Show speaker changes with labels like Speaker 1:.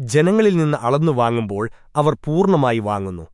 Speaker 1: ജനങ്ങളിൽ നിന്ന് അളന്നു വാങ്ങുമ്പോൾ അവർ പൂർണമായി വാങ്ങുന്നു.